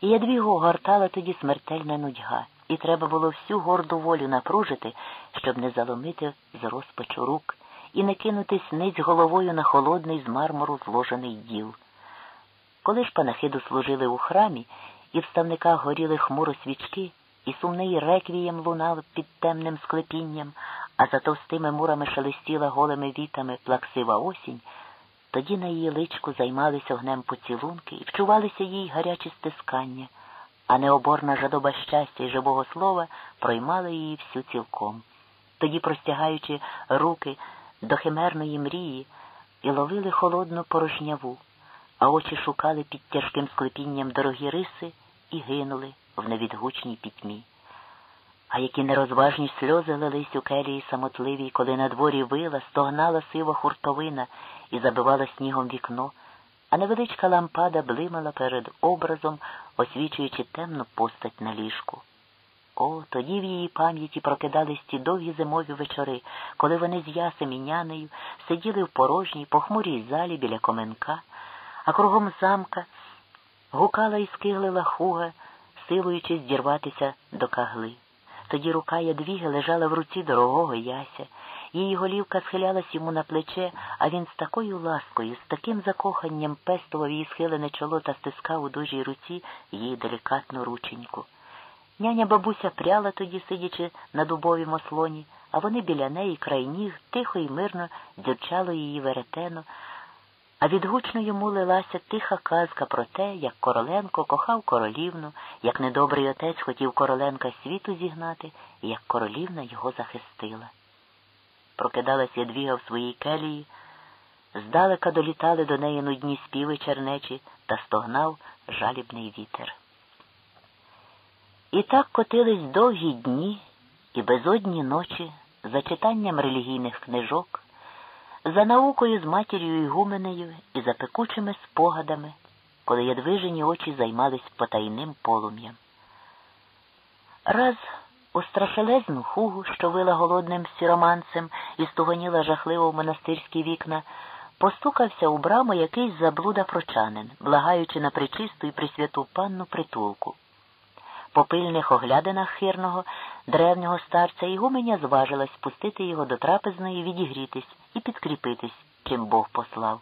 І Ядвігу гортала тоді смертельна нудьга, і треба було всю горду волю напружити, щоб не заломити з розпачу рук і не кинутись ниць головою на холодний з мармуру зложений діл. Коли ж панахиду служили у храмі, і в ставниках горіли хмуро свічки, і сумний реквієм лунав під темним склепінням, а за товстими мурами шелестіла голими вітами плаксива осінь, тоді на її личку займались огнем поцілунки і вчувалися їй гарячі стискання, а необорна жадоба щастя і живого слова проймала її всю цілком. Тоді, простягаючи руки до химерної мрії, і ловили холодну порожняву, а очі шукали під тяжким склепінням дорогі риси і гинули в невідгучній пітьмі. А які нерозважні сльози лились у келії самотливій, коли на дворі вила, стогнала сива хуртовина і забивала снігом вікно, а невеличка лампада блимала перед образом, освічуючи темну постать на ліжку. О, тоді в її пам'яті прокидались ті довгі зимові вечори, коли вони з ясем і нянею сиділи в порожній, похмурій залі біля коменка, а кругом замка гукала і скиглила хуга, силуючись дірватися до кагли. Тоді рука ядвіги лежала в руці дорогого яся, її голівка схилялась йому на плече, а він з такою ласкою, з таким закоханням пестував її схилене чоло та стискав у дужій руці її делікатну рученьку. Няня бабуся пряла тоді, сидячи на дубовім ослоні, а вони біля неї край ніг тихо і мирно дзюрчало її веретено, а відгучно йому лилася тиха казка про те, як Короленко кохав королівну, як недобрий отець хотів Короленка світу зігнати, і як королівна його захистила. Прокидалась Ядвіга в своїй келії, здалека долітали до неї нудні співи чернечі та стогнав жалібний вітер. І так котились довгі дні і безодні ночі за читанням релігійних книжок, за наукою з матір'ю Ігуменею і за пекучими спогадами, коли ядвижені очі займались потайним полум'ям. Раз у страшелезну хугу, що вила голодним сіроманцем і стугоніла жахливо в монастирські вікна, постукався у браму якийсь заблуда прочанин, благаючи на причисту і присвяту панну притулку. По пильних оглядинах хирного древнього старця Ігуменя зважилась пустити його до трапезної, відігрітись і підкріпитись, чим Бог послав.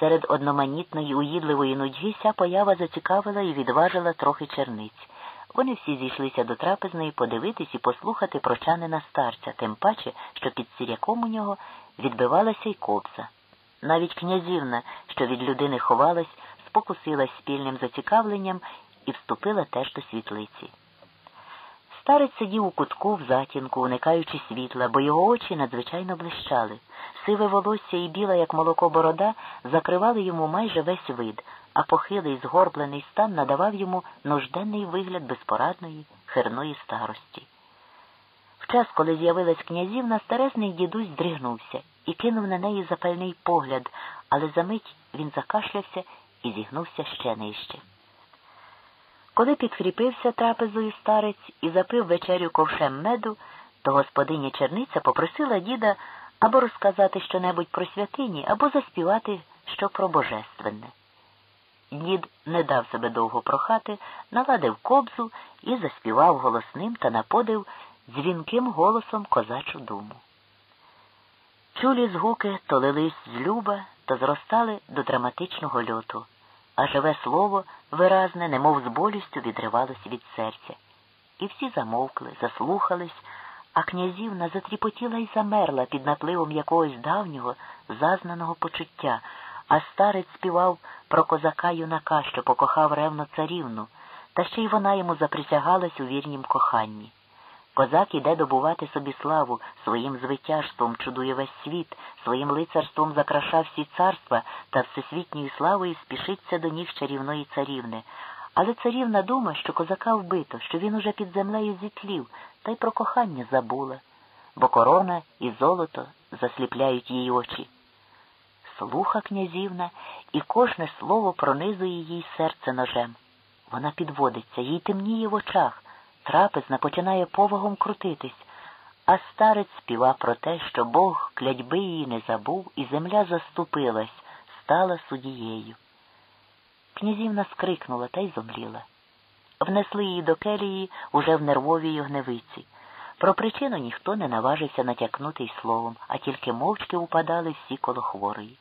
Серед одноманітної, уїдливої нудьги ся поява зацікавила і відважила трохи черниць. Вони всі зійшлися до трапезної подивитись і послухати прочанина старця, тим паче, що під сіряком у нього відбивалася й кобза. Навіть князівна, що від людини ховалась, спокусилась спільним зацікавленням і вступила теж до світлиці. Старець сидів у кутку в затінку, уникаючи світла, бо його очі надзвичайно блищали. Сиве волосся і біла, як молоко борода, закривали йому майже весь вид, а похилий, згорблений стан надавав йому нужденний вигляд безпорадної, хирної старості. В час, коли з'явилась князівна, старесний дідусь здригнувся і кинув на неї запальний погляд, але за мить він закашлявся і зігнувся ще нижче. Коли підкріпився трапезою старець і запив вечерю ковшем меду, то господиня черниця попросила діда або розказати щонебудь про святині, або заспівати що про божественне. Дід не дав себе довго прохати, наладив кобзу і заспівав голосним та наподив дзвінким голосом козачу думу. Чулі згуки то лились з люба, то зростали до драматичного льоту а живе слово виразне, немов з болістю відривалось від серця. І всі замовкли, заслухались, а князівна затріпотіла й замерла під напливом якогось давнього, зазнаного почуття, а старець співав про козака юнака, що покохав ревно царівну, та ще й вона йому заприсягалась у вірнім коханні. Козак іде добувати собі славу, своїм звитяжством чудує весь світ, своїм лицарством закрашав всі царства та всесвітньою славою спішиться до ніг чарівної царівни. Але царівна дума, що козака вбито, що він уже під землею зітлів, та й про кохання забула, бо корона і золото засліпляють її очі. Слуха князівна, і кожне слово пронизує їй серце ножем. Вона підводиться, їй темніє в очах. Трапезна починає повагом крутитись, а старець співа про те, що Бог клядьби її не забув, і земля заступилась, стала судією. Князівна скрикнула та й зомліла. Внесли її до келії уже в нервовій огневиці. Про причину ніхто не наважився натякнути й словом, а тільки мовчки упадали всі коло хворої.